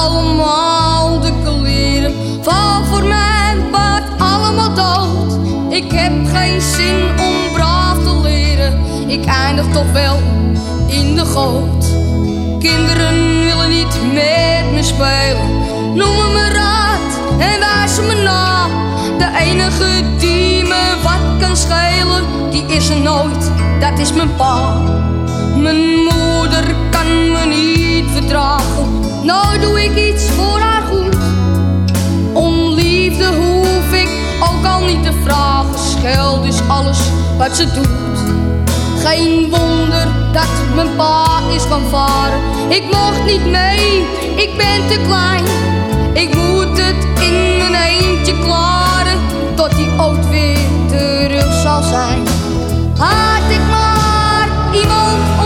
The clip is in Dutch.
allemaal de kleren. Val voor mijn paard, allemaal dood. Ik heb geen zin om braaf te leren. Ik eindig toch wel in de goot. Kinderen willen niet met me spelen. Noemen me raad en wijzen me na. De enige die me wat kan schelen, die is er nooit. Dat is mijn pa. Mijn moeder kan me niet verdragen. Nou doe geld is alles wat ze doet. Geen wonder dat mijn pa is van varen. Ik mocht niet mee, ik ben te klein. Ik moet het in mijn eentje klaren, tot die oud weer terug zal zijn. Had ik maar iemand